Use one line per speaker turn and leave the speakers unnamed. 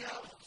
يغفر